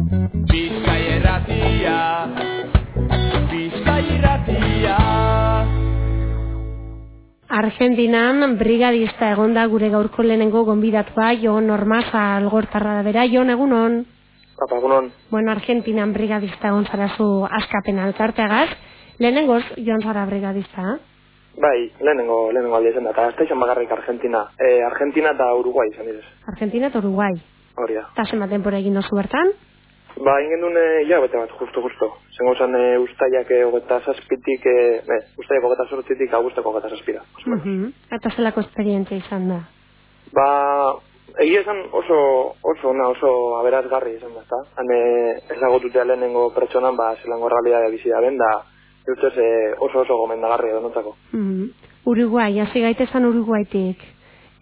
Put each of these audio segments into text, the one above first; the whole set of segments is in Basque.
Bizkai erratia, bizkai erratia. Argentinan brigadista egonda gure gaurko lehenengo gonbidatua Jon Ormaza algortarra da bera. Jon, egunon? Apa, egunon. Bueno, Argentinan brigadista egon zara zu askapen alkarteagaz. Lehenengoz, Jon zara brigadista, Bai, lehenengo, lehenengo aldia izan da, eta ez da izan bakarrik Argentina. E, Argentina eta Uruguay izan direz. Argentina eta Uruguay. Hori da. Eta zenbat denbora egin dozu bertan? Ba, ingen duen, ja, bete bat, justo, justo. Zengo zan, e, ustaiak e, hogeta zazpitik, e, ne, ustaiak hogeta sortzitik, augusteko hogeta zazpira. Mhm. Eta zelako esperientzia izan da? Ba, egia esan oso, oso, ona, oso aberazgarri izan da, eta. Hane, ezagututea lehenengo pertsonan, ba, zelango realidadea bizi da ben, da, Ustez, e, oso oso gomendagarria donotzako. Mhm. Uruguay, hasi gaitezan Uruguaytik.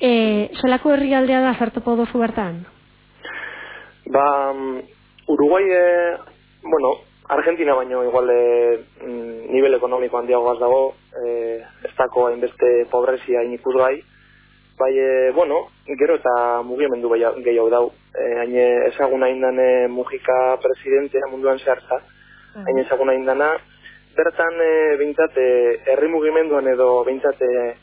E, zelako herrialdea da zartopo dozu bertan? Ba, mm, Uruguay, e, bueno, Argentina baino igual e, mm, nivel ekonomiko handiagoaz dago, e, ez dako hainbeste pobrezia inikusgai, bai, e, bueno, gero eta mugimendu gehiago dau. E, hain ezagun hain dane Mujika presidentea munduan zehartza, hain ezagun hain dana, bertan e, bintzat, herri mugimenduan edo bintzat, e,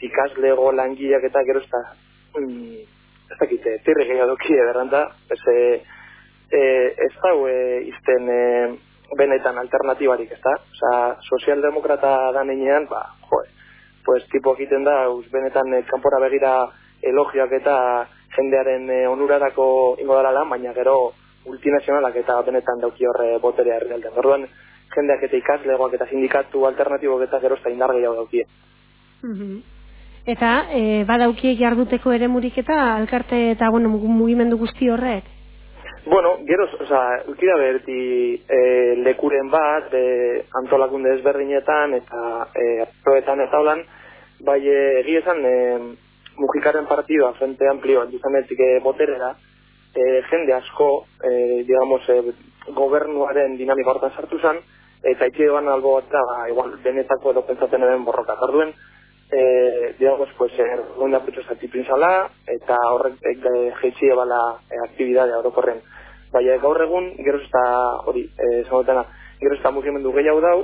ikaslego langileak eta gero ez da, mm, ez dakit, e, tirri gehiago dokie, berranda, ez, e, e, ez dau e, izten e, benetan alternatibarik, ez da? Osa, sozialdemokrata da nenean, ba, joe, pues tipo egiten da, uz benetan e, kanpora begira elogioak eta jendearen e, onurarako ingo dara baina gero multinazionalak eta benetan dauki horre boterea herrialdean. Orduan, jendeak eta ikaslegoak eta sindikatu alternatibok eta gero ez da indar gehiago daukie. Mhm. Eta, e, badaukie jarduteko ere murik eta alkarte eta bueno, mugimendu guzti horrek? Bueno, gero, oza, ukida berti e, lekuren bat, e, antolakunde ezberdinetan eta e, proetan eta holan, bai e, egia esan e, Mujikaren partidua frente amplio duzanetik e, boterera, e, jende asko, e, digamos, e, gobernuaren dinamika hortan sartu zen, eta itxe eban albo bat da, ba, igual, benetako edo pentsatzen eben borroka. Orduen, e, digamos, pues, ergonda putxo zati printzala, eta horrek e, jeitzi ebala e, aktibidadea orokorren. Baina gaur egun, gero ez da, hori, e, zanotena, gero ez da mugimendu gehiago dau,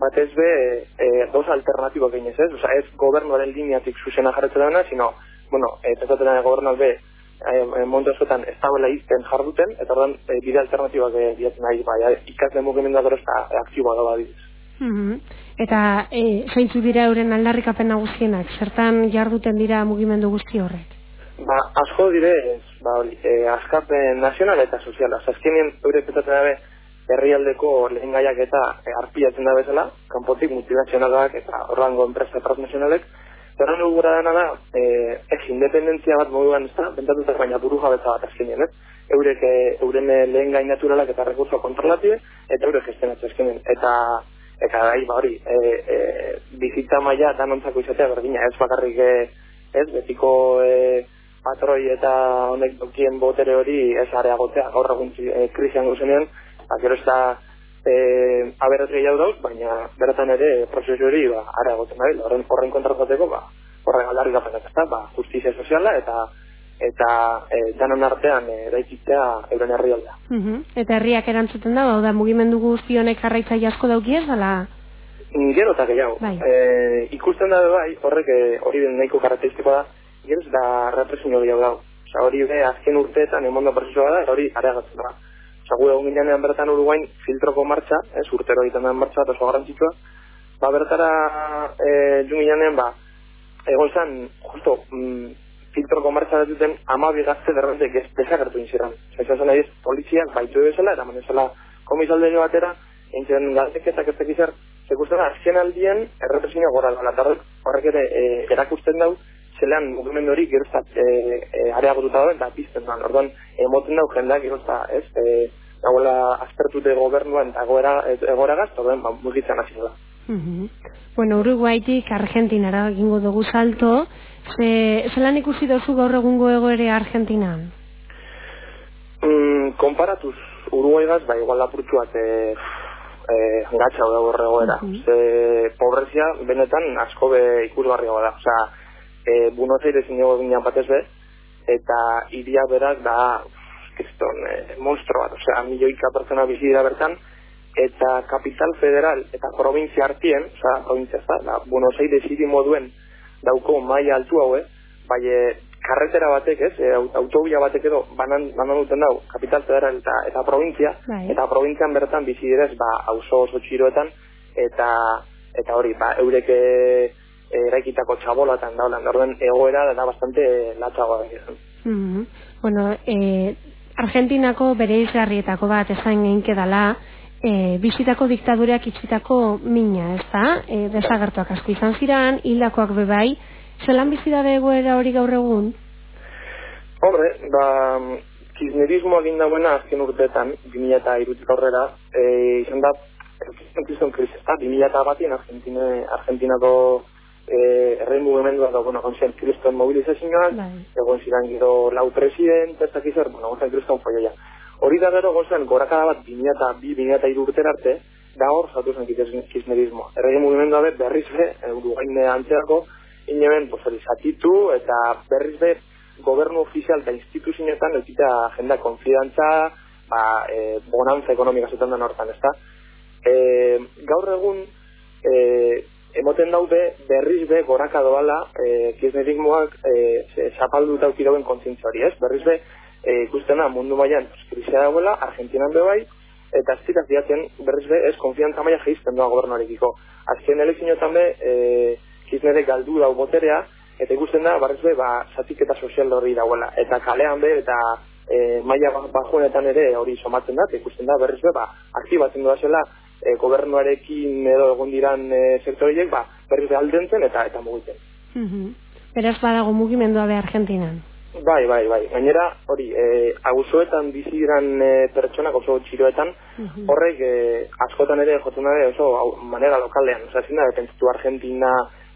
batez be, e, dos alternatibo gehinez, ez? Osa, ez gobernuaren lineatik zuzena jarretzen dena, sino, bueno, e, pentsatzen dena gobernuak be, e, momentu askotan ez dagoela izten jarduten, eta ordan e, bide alternatibak e, bilatzen nahi, bai, ikasle mugimendua gero ez da e, aktiboa da badidez. Mhm. Eta e, zeintzu dira euren aldarrikapen nagusienak, zertan jarduten dira mugimendu guzti horrek? Ba, asko direz, ba, hori, e, askapen nazional eta soziala. Azkenien, eure petatzen dabe, herrialdeko lehen gaiak eta e, arpiatzen da bezala, kanpotik multinazionalak eta horrango enpresa transnazionalek, Zerran dugu dena da, e, ez independentzia bat moduan ez da, bentatutak baina buru jabetza bat azkenien, ez? Eurek, e, euren lehen gai naturalak eta rekursoa kontrolatue, eta eurek gestionatzen azkenien. Eta, eta bai, ba hori, e, e, bizitza maila danontzako izatea berdina, ez bakarrik, e, ez, betiko e, patroi eta honek dokien botere hori ez areagotzea, gaur egun e, krisian guzenean, ba, gero ez da, e, aberat gehiago dauz, baina beratan ere prozesu hori ba, areagotzen nahi, horren, horren kontratzateko, ba, horren aldarri gapenak ez da, ba, justizia soziala eta eta e, danon artean e, daikitzea euren herrialdea. Mhm. Eta herriak erantzuten da, da mugimendu guzti honek jarraitzaile asko dauki ez, ala? Gero eta gehiago. Bai. E, ikusten da bai, horrek hori den nahiko karakteristikoa da, gero ez da represio gehiago dago. Osa, hori be, azken urteetan emondo prozesua da, hori areagatzen da. Osa, gu egun ginean bertan uruguain filtroko martxa, ez, urtero egiten den martxa, oso garrantzitsua, ba, bertara e, junginean, ba, egon zen, justo, mm, filtroko martxa duten amabi gazte derrentek ez desagertu inziran. Eta zen nahiz, poliziak baitu bezala, eta manezala komisaldegi batera, entzen galdeketak ez tekizar, zekusten azken aldien, errepresioa gora horrek ere e, erakusten dau, zelean mugimendu hori gero ez da e, e, areagotuta dauen, eta pizten da. Orduan, emoten dau jendeak gero ez da, e, dagoela aztertute gobernuan eta egoera, egoera gaz, orduan, ba, mugitzen hasi da. Mhm. Bueno, Uruguaitik Argentinara egingo dugu salto. Ze, zelan ikusi dozu gaur egungo egoere Argentinan? Mm, konparatuz Uruguaigaz, ba, igual lapurtxu bat e, e, gatsa da horre goera. Mhm. Ze pobrezia benetan asko be ikusgarria da. Osea, e, Buenos Aires inigo ginean batez be, eta iria berak da kriston e, monstro bat, osea, milioika pertsona bizi dira bertan, eta kapital federal eta provintzia artien, osea, provintzia ez da, da Buenos Aires hiri moduen dauko maila altu haue, bai e, karretera batek, ez, e, aut- autobia batek edo banan, banan duten dau, kapital federal eta, eta provintzia, Bai. eta provintzian bertan bizi direz, ba, auzo oso txiroetan, eta eta hori, ba, eurek eraikitako txabolatan daulan, orden egoera da bastante latzagoa da. Mhm. Bueno, eh, Argentinako bere izgarrietako bat esan geinke dala, eh, bizitako diktadureak itxitako mina, ez da? Eh, desagertuak asko izan ziran, hildakoak bebai, zelan bizi da egoera hori gaur egun? Hombre, ba, kirchnerismo egin dagoena azken urteetan, 2000 eta irutik aurrera, e, izan da, kriston kriz, ez da, 2000 eta batien Argentine, Argentinako e, errein mugimendua da, bueno, gontzen kriston mobilizazioan, Bai. egon ziren gero lau president, ez dakiz zer, bueno, gontzen kriston foioia. Hori da gero gontzen gorakada bat 2000 eta 2000 eta iru urtera arte, da hor zatu zen kirchnerismo. Errein mugimendua be, berriz be, e, urugain antzeako, ineben, pues, hori zatitu, eta berriz be, gobernu ofizial eta instituzioetan eukita jendea konfidantza, ba, e, bonantza ekonomika zuten den hortan, ezta? E, gaur egun, e, emoten daude berriz be goraka doala e, kirchnerismoak e, zapalduta auki dauen kontzientzia hori, ez? Berriz be, e, ikusten da mundu mailan pues, krisia dagoela, Argentinan be bai, eta dira diaten berriz be, ez konfiantza maila geizten doa gobernuarekiko. Azken elekzioetan be, e, Kirchnerek galdu dau boterea, eta ikusten da, barrez be, ba, zatiketa sozial hori dagoela. Eta kalean be, eta e, maila ba- bajuenetan ere hori somatzen da, eta ikusten da, berriz be, ba, aktibatzen doa zela, e, gobernuarekin edo egon diran e, sektoriek, ba, berriz be aldentzen eta eta mugiten. Mhm. Beraz badago mugimendua be Argentinan. Bai, bai, bai. Gainera, hori, e, auzoetan bizi diran e, pertsonak oso txiroetan, Mhm. horrek e, askotan ere jotzen da oso hau, manera lokalean. Osea, ezin da pentsatu Argentina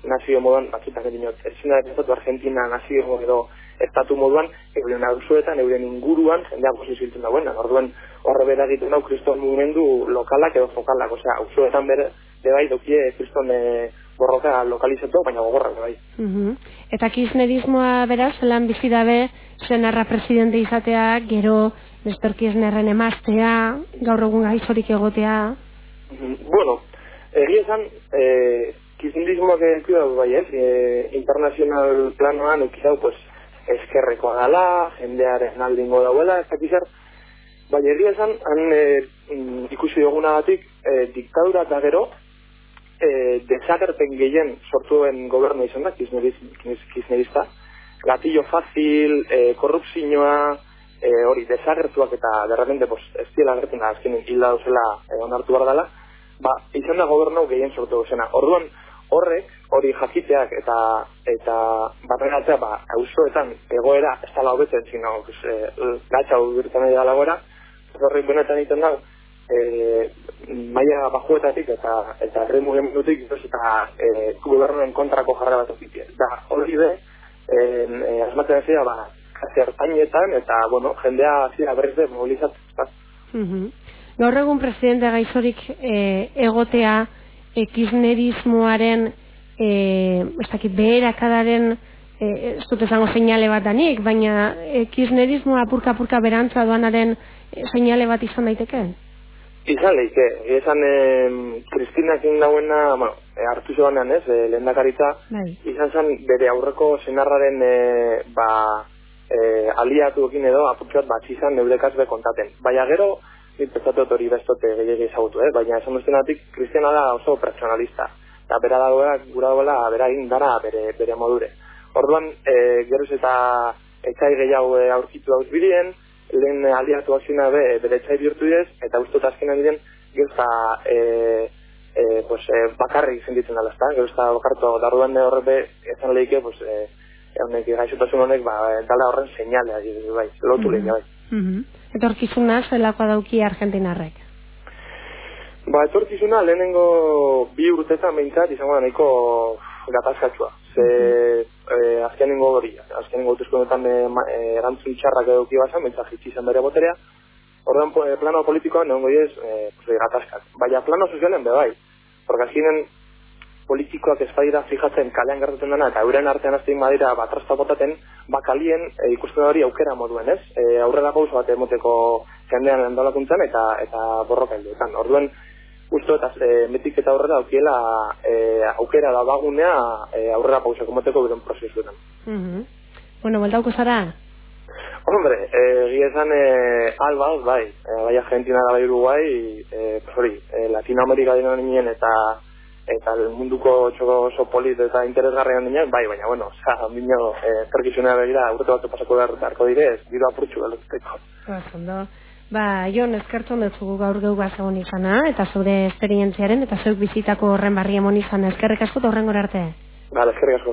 nazio moduan, batzutak dinot, ezin da pentsatu Argentina nazio edo estatu moduan, euren auzoetan, euren inguruan, jendea posiziltzen dagoena. Orduan, horre bera egiten dau kriston mugimendu lokalak edo fokalak. Osea, auzoetan bere, de bai, dokie kriston e, borroka lokalizatu, baina gogorrak bai. Mhm. Eta kirchnerismoa beraz, zelan bizi dabe, senarra presidente izatea, gero Nestor Kirchnerren emaztea, gaur egun gaizorik egotea. Bueno, egia esan, eh, kirchnerismoak dau bai ez, eh, internazional planoan dau, pues, eskerrekoa dala, jendearen aldingo dauela, ez dakiz zer, baina egia esan, han mm, ikusi dugunagatik, eh, diktadura eta gero, eh, desagerpen gehien sortuen gobernu izan da, kirchnerista, gatillo fácil, eh, korrupzioa, eh, hori desagertuak eta de repente pues, ez diela agertzen da azkenin hilda dauzela eh, onartu behar dela, ba, izan da gobernu gehien sortu zena. Orduan, horrek, hori jakiteak eta eta barrenatzea, ba, auzoetan egoera ez dala hobetzen, sino, pues, eh, gatsa ubirtan nahi dala goera, horrek benetan egiten da, eh, maila bajuetatik eta eta herri mugimendutik eta eh, gobernuen kontrako jarra bat okitie. Da, hori be, eh, eh, asmatzen zira, ba, kasi ertainetan, eta, bueno, jendea zira berriz de mobilizatzen. ezta? Mhm. Gaur egun presidente gaizorik eh, egotea kirchnerismoaren eh, ez dakit beherakadaren eh, ez dut esango seinale bat danik, baina kirchnerismoa apurka-apurka berantza doanaren eh, seinale bat izan daiteke? Izan leike, esan eh, Kristinak dauena, bueno, hartu zoanean ez, eh, lehendakaritza, Bai. izan zen bere aurreko senarraren eh, ba, eh, aliatuekin edo apurtxot bat izan neurekaz kontaten. Baina gero, pentsatu hori bestote gehiagi ezagutu, eh? baina esan duztenatik, Kristiana da oso personalista. Eta bera dagoela, gura dagoela, bera dara bere, bere modure. Orduan, e, geroz eta etxai gehiago e, aurkitu dauz bidien, lehen aliatu hasina be, bere etxai bihurtu direz, eta dut azkenan diren, geroz eta e, e, pues, e, bakarrik zenditzen dela, ezta? Geroz eta bakartu darruan horre ezan lehike, pues, e, honek gaixotasun honek, ba, dala horren seinalea, bai, lotu lehike, bai. Mhm. Etorkizuna zelakoa dauki Argentinarrek. Ba, etorkizuna lehenengo bi urtetan behintzat izango da nahiko gatazkatsua. Ze eh, azkenengo hori, azkenengo hauteskundetan eh, eh, erantzun txarrak eduki bazan, behintzat jitsi izan bere boterea. Orduan, po- eh, plano politikoan egongo diez, eh, pues, gatazkak. Baina plano sozialen be bai. Porque azkenen politikoak ez badira fijatzen kalean gertatzen dena eta euren artean aztein badira batrasta botaten, bakalien e, ikusten hori aukera moduen, ez? E, aurrera gauza bat emoteko jendean endolakuntzen eta eta borroka helduetan. Orduen, uste eta e, metik eta aurrera aukiela e, aukera da bagunea e, aurrera pausako moteko beren prozesuetan. Mhm. Bueno, bueltauko zara? Hombre, egia esan e, alba, bai, e, bai Argentina da bai Uruguay, e, pues hori, e, Latinoamerika dino nien eta eta el munduko txoko oso polit eta interesgarrian nien, bai, baina, bueno, oza, bino, e, zerkizunea begira, urte bat pasako beharko direz, biro apurtxu galuteko. Ba, zondo. Ba, Jon, eskertzen dut zugu gaur geu egon izana, eta zure esperientziaren, eta zeuk bizitako horren barri emon izan, eskerrik asko eta horren arte. Ba, eskerrik asko.